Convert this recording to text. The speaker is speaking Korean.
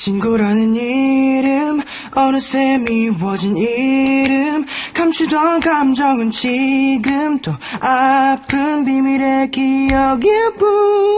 친구라는 이름 어느새 미워진 이름. 감추던 감정은 지금도 아픈 비밀의 기억일 뿐